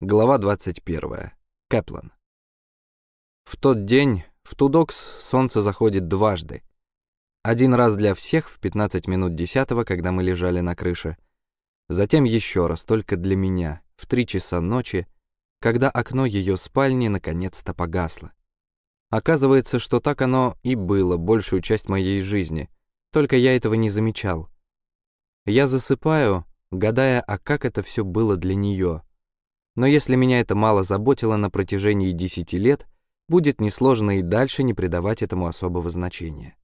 Глава 21. Кэплан. В тот день в Тудокс солнце заходит дважды. Один раз для всех в 15 минут десятого, когда мы лежали на крыше. Затем еще раз, только для меня, в три часа ночи, когда окно ее спальни наконец-то погасло. Оказывается, что так оно и было большую часть моей жизни, только я этого не замечал. Я засыпаю, гадая, а как это все было для нее — но если меня это мало заботило на протяжении десяти лет, будет несложно и дальше не придавать этому особого значения.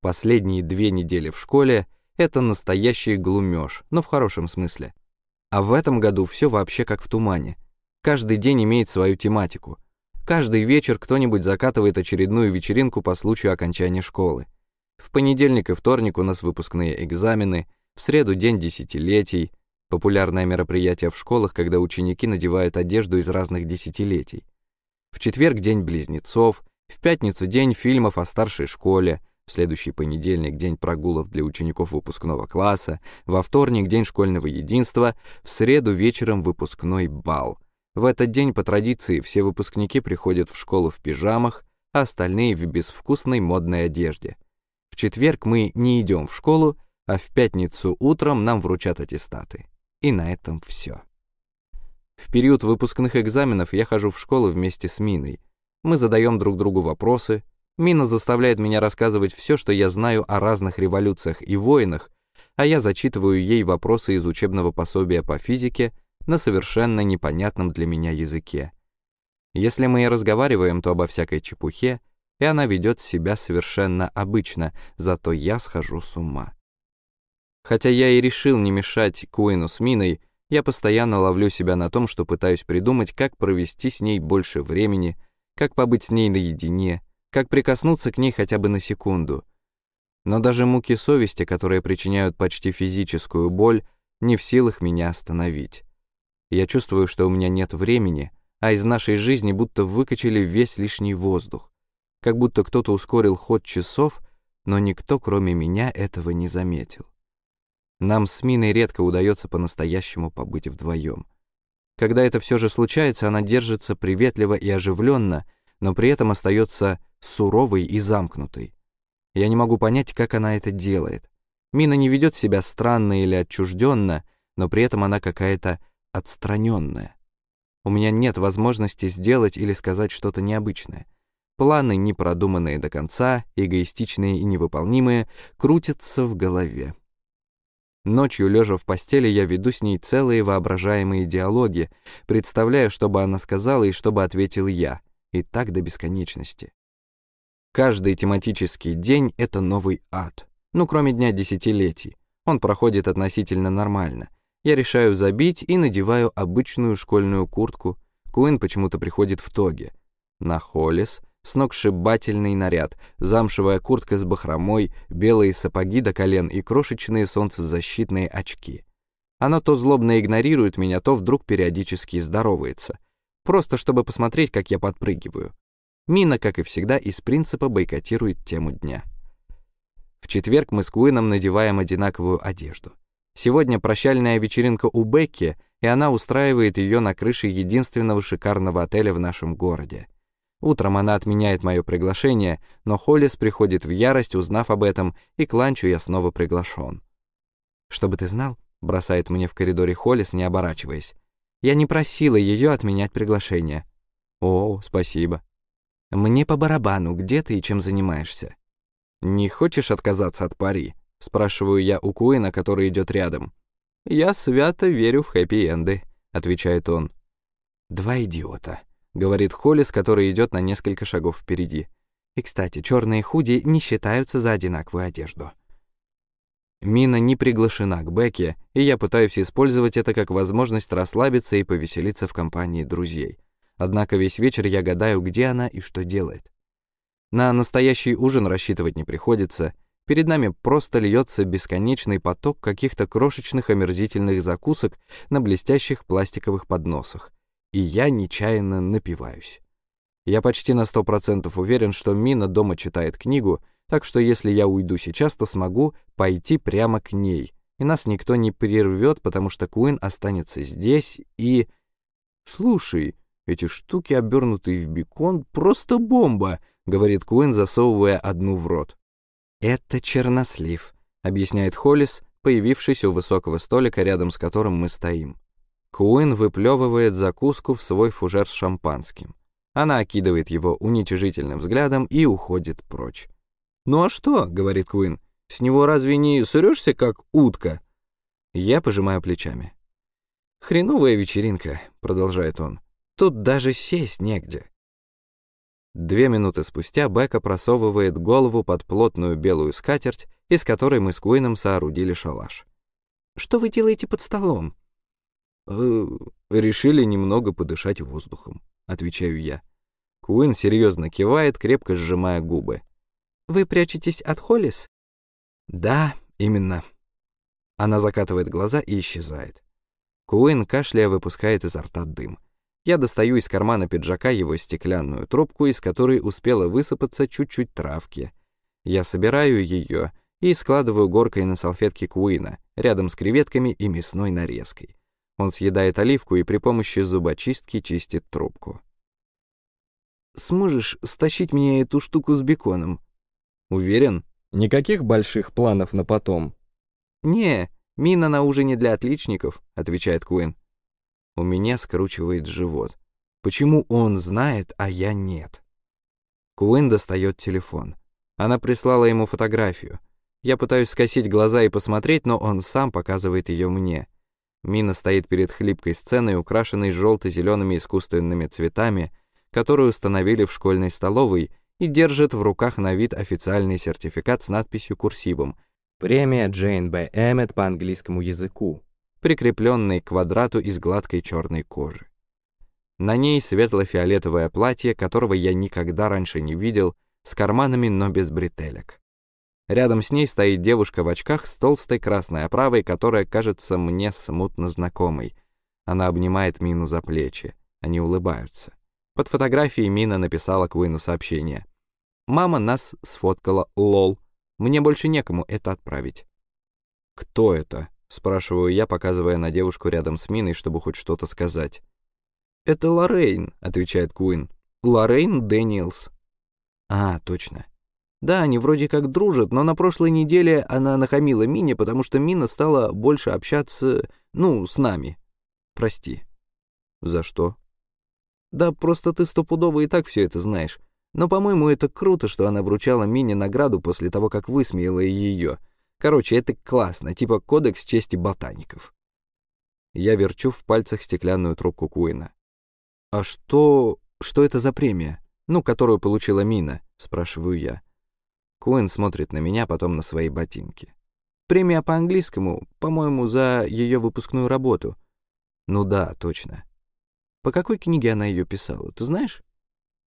Последние две недели в школе — это настоящий глумеж, но в хорошем смысле. А в этом году все вообще как в тумане. Каждый день имеет свою тематику. Каждый вечер кто-нибудь закатывает очередную вечеринку по случаю окончания школы. В понедельник и вторник у нас выпускные экзамены, в среду день десятилетий, Популярное мероприятие в школах, когда ученики надевают одежду из разных десятилетий. В четверг день близнецов, в пятницу день фильмов о старшей школе, в следующий понедельник день прогулов для учеников выпускного класса, во вторник день школьного единства, в среду вечером выпускной бал. В этот день по традиции все выпускники приходят в школу в пижамах, а остальные в безвкусной модной одежде. В четверг мы не идем в школу, а в пятницу утром нам вручат аттестаты. И на этом все. В период выпускных экзаменов я хожу в школу вместе с Миной. Мы задаем друг другу вопросы. Мина заставляет меня рассказывать все, что я знаю о разных революциях и войнах, а я зачитываю ей вопросы из учебного пособия по физике на совершенно непонятном для меня языке. Если мы и разговариваем, то обо всякой чепухе, и она ведет себя совершенно обычно, зато я схожу с ума. Хотя я и решил не мешать Куину с Миной, я постоянно ловлю себя на том, что пытаюсь придумать, как провести с ней больше времени, как побыть с ней наедине, как прикоснуться к ней хотя бы на секунду. Но даже муки совести, которые причиняют почти физическую боль, не в силах меня остановить. Я чувствую, что у меня нет времени, а из нашей жизни будто выкачали весь лишний воздух. Как будто кто-то ускорил ход часов, но никто, кроме меня, этого не заметил. Нам с Миной редко удается по-настоящему побыть вдвоем. Когда это все же случается, она держится приветливо и оживленно, но при этом остается суровой и замкнутой. Я не могу понять, как она это делает. Мина не ведет себя странно или отчужденно, но при этом она какая-то отстраненная. У меня нет возможности сделать или сказать что-то необычное. Планы, не продуманные до конца, эгоистичные и невыполнимые, крутятся в голове. Ночью, лежа в постели, я веду с ней целые воображаемые диалоги, представляя, что бы она сказала и что бы ответил я, и так до бесконечности. Каждый тематический день — это новый ад. Ну, кроме дня десятилетий. Он проходит относительно нормально. Я решаю забить и надеваю обычную школьную куртку. Куин почему-то приходит в тоге. На Холлис сногсшибательный наряд, замшевая куртка с бахромой, белые сапоги до колен и крошечные солнцезащитные очки. Она то злобно игнорирует меня, то вдруг периодически здоровается. Просто чтобы посмотреть, как я подпрыгиваю. Мина, как и всегда, из принципа бойкотирует тему дня. В четверг мы с Куином надеваем одинаковую одежду. Сегодня прощальная вечеринка у Бекки, и она устраивает ее на крыше единственного шикарного отеля в нашем городе. Утром она отменяет мое приглашение, но Холлис приходит в ярость, узнав об этом, и к ланчу я снова приглашен. «Чтобы ты знал», — бросает мне в коридоре Холлис, не оборачиваясь, «я не просила ее отменять приглашение». «О, спасибо». «Мне по барабану, где ты и чем занимаешься?» «Не хочешь отказаться от пари?» — спрашиваю я у Куина, который идет рядом. «Я свято верю в хэппи-энды», — отвечает он. «Два идиота», — говорит Холлис, который идет на несколько шагов впереди. И, кстати, черные худи не считаются за одинаковую одежду. Мина не приглашена к Бекке, и я пытаюсь использовать это как возможность расслабиться и повеселиться в компании друзей. Однако весь вечер я гадаю, где она и что делает. На настоящий ужин рассчитывать не приходится. Перед нами просто льется бесконечный поток каких-то крошечных омерзительных закусок на блестящих пластиковых подносах и я нечаянно напиваюсь. Я почти на сто процентов уверен, что Мина дома читает книгу, так что если я уйду сейчас, то смогу пойти прямо к ней, и нас никто не прервет, потому что Куин останется здесь и... Слушай, эти штуки, обернутые в бекон, просто бомба, говорит Куин, засовывая одну в рот. Это чернослив, объясняет Холлис, появившись у высокого столика, рядом с которым мы стоим. Куин выплевывает закуску в свой фужер с шампанским. Она окидывает его уничижительным взглядом и уходит прочь. «Ну а что?» — говорит Куин. «С него разве не сырёшься, как утка?» Я пожимаю плечами. «Хреновая вечеринка», — продолжает он. «Тут даже сесть негде». Две минуты спустя Бека просовывает голову под плотную белую скатерть, из которой мы с Куином соорудили шалаш. «Что вы делаете под столом?» «Э, «Решили немного подышать воздухом», — отвечаю я. Куин серьезно кивает, крепко сжимая губы. «Вы прячетесь от Холлис?» «Да, именно». Она закатывает глаза и исчезает. Куин, кашляя, выпускает изо рта дым. Я достаю из кармана пиджака его стеклянную трубку, из которой успела высыпаться чуть-чуть травки. Я собираю ее и складываю горкой на салфетке Куина, рядом с креветками и мясной нарезкой. Он съедает оливку и при помощи зубочистки чистит трубку. «Сможешь стащить мне эту штуку с беконом?» «Уверен?» «Никаких больших планов на потом?» «Не, «Мина на ужине для отличников», — отвечает Куин. У меня скручивает живот. Почему он знает, а я нет? Куин достает телефон. Она прислала ему фотографию. Я пытаюсь скосить глаза и посмотреть, но он сам показывает ее мне. Мина стоит перед хлипкой сценой, украшенной желто-зелеными искусственными цветами, которую установили в школьной столовой, и держит в руках на вид официальный сертификат с надписью курсивом — Премия Джейн Б. Эммет по английскому языку, прикрепленный к квадрату из гладкой черной кожи. На ней светло-фиолетовое платье, которого я никогда раньше не видел, с карманами, но без бретелек. Рядом с ней стоит девушка в очках с толстой красной оправой, которая кажется мне смутно знакомой. Она обнимает Мину за плечи. Они улыбаются. Под фотографией Мина написала Куину сообщение. «Мама нас сфоткала, лол. Мне больше некому это отправить». «Кто это?» — спрашиваю я, показывая на девушку рядом с Миной, чтобы хоть что-то сказать. «Это Лоррейн», — отвечает Куин. «Лоррейн Дэниелс». «А, точно. Да, они вроде как дружат, но на прошлой неделе она нахамила Мине, потому что Мина стала больше общаться, ну, с нами. Прости». «За что?» «Да просто ты стопудово и так все это знаешь. Но, по-моему, это круто, что она вручала Мине награду после того, как высмеяла ее. Короче, это классно, типа кодекс чести ботаников. Я верчу в пальцах стеклянную трубку Куина. «А что... что это за премия? Ну, которую получила Мина?» — спрашиваю я. Куин смотрит на меня, потом на свои ботинки. «Премия по английскому, по-моему, за ее выпускную работу». «Ну да, точно». «По какой книге она ее писала, ты знаешь?»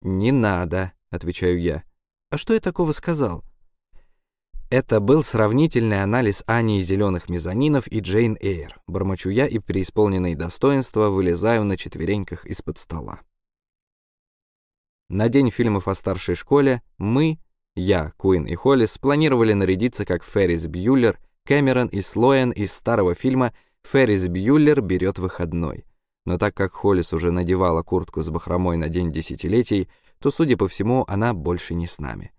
«Не надо», — отвечаю я. «А что я такого сказал?» Это был сравнительный анализ Ани зеленых мезонинов и Джейн Эйр. Бормочу я и при исполненной достоинства вылезаю на четвереньках из-под стола. На день фильмов о старшей школе мы, я, Куин и Холлис, планировали нарядиться как Феррис Бьюллер, Кэмерон и Слоен из старого фильма «Феррис Бьюллер берет выходной» но так как Холлис уже надевала куртку с бахромой на день десятилетий, то, судя по всему, она больше не с нами.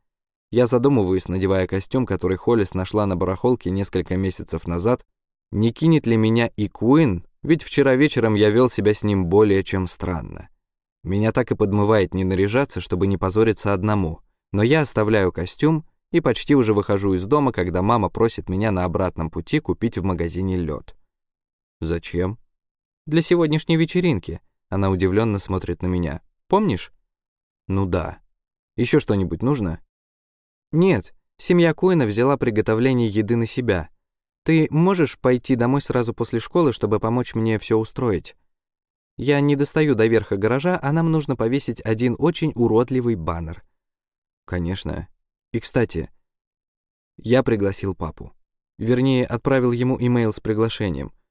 Я задумываюсь, надевая костюм, который Холлис нашла на барахолке несколько месяцев назад, не кинет ли меня и Куин, ведь вчера вечером я вел себя с ним более чем странно. Меня так и подмывает не наряжаться, чтобы не позориться одному, но я оставляю костюм и почти уже выхожу из дома, когда мама просит меня на обратном пути купить в магазине лед. Зачем? Для сегодняшней вечеринки. Она удивленно смотрит на меня. Помнишь? Ну да. Еще что-нибудь нужно? Нет. Семья Куина взяла приготовление еды на себя. Ты можешь пойти домой сразу после школы, чтобы помочь мне все устроить? Я не достаю до верха гаража, а нам нужно повесить один очень уродливый баннер. Конечно. И, кстати, я пригласил папу. Вернее, отправил ему имейл с приглашением —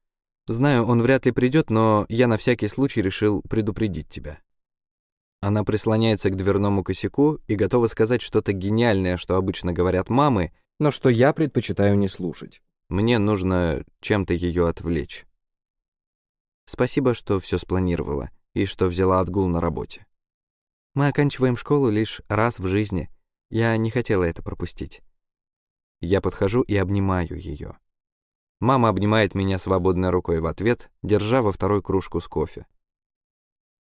Знаю, он вряд ли придет, но я на всякий случай решил предупредить тебя». Она прислоняется к дверному косяку и готова сказать что-то гениальное, что обычно говорят мамы, но что я предпочитаю не слушать. Мне нужно чем-то ее отвлечь. Спасибо, что все спланировала. И что взяла отгул на работе. Мы оканчиваем школу лишь раз в жизни. Я не хотела это пропустить. Я подхожу и обнимаю ее. Мама обнимает меня свободной рукой в ответ, держа во второй кружку с кофе.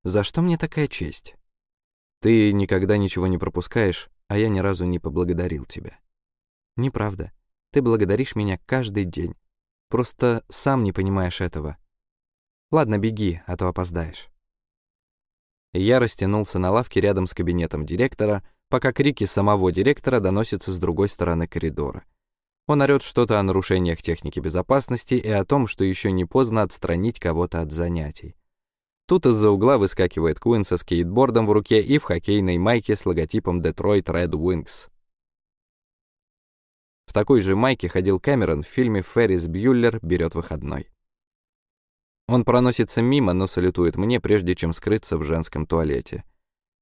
«За что мне такая честь? Ты никогда ничего не пропускаешь, а я ни разу не поблагодарил тебя». «Неправда. Ты благодаришь меня каждый день. Просто сам не понимаешь этого. Ладно, беги, а то опоздаешь». Я растянулся на лавке рядом с кабинетом директора, пока крики самого директора доносятся с другой стороны коридора. Он орёт что-то о нарушениях техники безопасности и о том, что еще не поздно отстранить кого-то от занятий. Тут из-за угла выскакивает Куин со скейтбордом в руке и в хоккейной майке с логотипом Detroit Red Wings. В такой же майке ходил Кэмерон в фильме «Феррис Бьюллер берет выходной». Он проносится мимо, но салютует мне, прежде чем скрыться в женском туалете.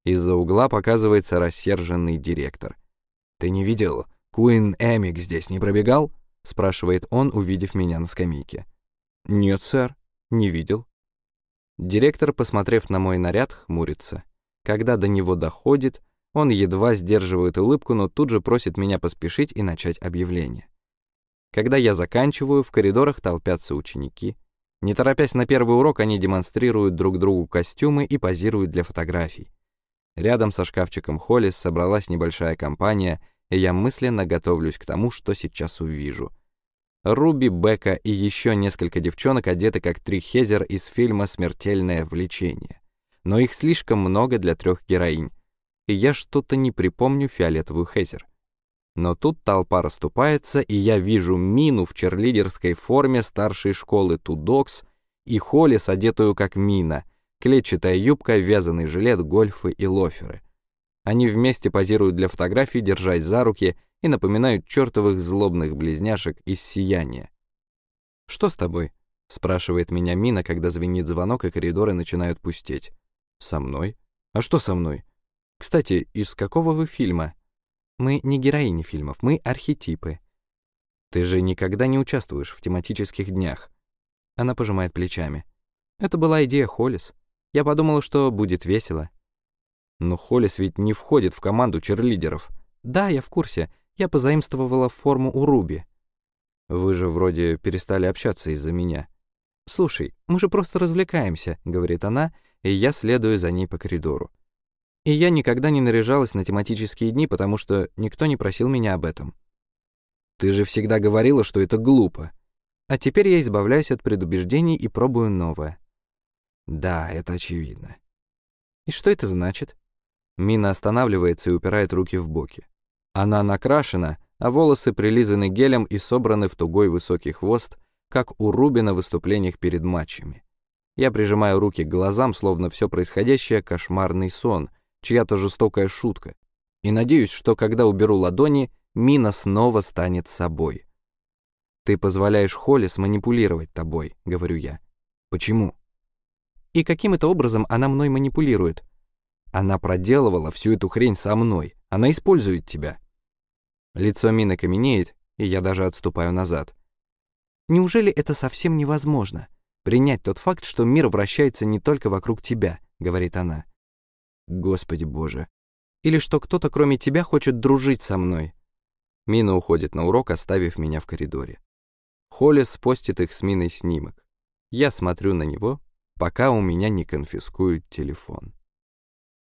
Из-за угла показывается рассерженный директор. «Ты не видел? Куин Эмик здесь не пробегал?» — спрашивает он, увидев меня на скамейке. «Нет, сэр, не видел». Директор, посмотрев на мой наряд, хмурится. Когда до него доходит, он едва сдерживает улыбку, но тут же просит меня поспешить и начать объявление. Когда я заканчиваю, в коридорах толпятся ученики. Не торопясь на первый урок, они демонстрируют друг другу костюмы и позируют для фотографий. Рядом со шкафчиком Холлис собралась небольшая компания, и я мысленно готовлюсь к тому, что сейчас увижу. Руби, Бека и еще несколько девчонок одеты как три Хезер из фильма «Смертельное влечение». Но их слишком много для трех героинь, и я что-то не припомню фиолетовую Хезер. Но тут толпа расступается, и я вижу Мину в черлидерской форме старшей школы Тудокс и Холлис, одетую как Мина, клетчатая юбка, вязаный жилет, гольфы и лоферы. Они вместе позируют для фотографий, держась за руки, и напоминают чертовых злобных близняшек из сияния. «Что с тобой?» — спрашивает меня Мина, когда звенит звонок, и коридоры начинают пустеть. «Со мной? А что со мной? Кстати, из какого вы фильма?» Мы не героини фильмов, мы архетипы. Ты же никогда не участвуешь в тематических днях. Она пожимает плечами. Это была идея Холлис. Я подумала, что будет весело. Но Холлис ведь не входит в команду черлидеров. Да, я в курсе. Я позаимствовала форму у Руби. Вы же вроде перестали общаться из-за меня. Слушай, мы же просто развлекаемся, говорит она, и я следую за ней по коридору. И я никогда не наряжалась на тематические дни, потому что никто не просил меня об этом. Ты же всегда говорила, что это глупо. А теперь я избавляюсь от предубеждений и пробую новое. Да, это очевидно. И что это значит? Мина останавливается и упирает руки в боки. Она накрашена, а волосы прилизаны гелем и собраны в тугой высокий хвост, как у Руби на выступлениях перед матчами. Я прижимаю руки к глазам, словно все происходящее — кошмарный сон, чья-то жестокая шутка, и надеюсь, что когда уберу ладони, Мина снова станет собой. «Ты позволяешь Холли сманипулировать тобой», — говорю я. «Почему?» «И каким это образом она мной манипулирует?» «Она проделывала всю эту хрень со мной. Она использует тебя». Лицо Мины каменеет, и я даже отступаю назад. «Неужели это совсем невозможно? Принять тот факт, что мир вращается не только вокруг тебя», — говорит она. Господи боже. Или что кто-то кроме тебя хочет дружить со мной. Мина уходит на урок, оставив меня в коридоре. Холлис постит их с Миной снимок. Я смотрю на него, пока у меня не конфискуют телефон.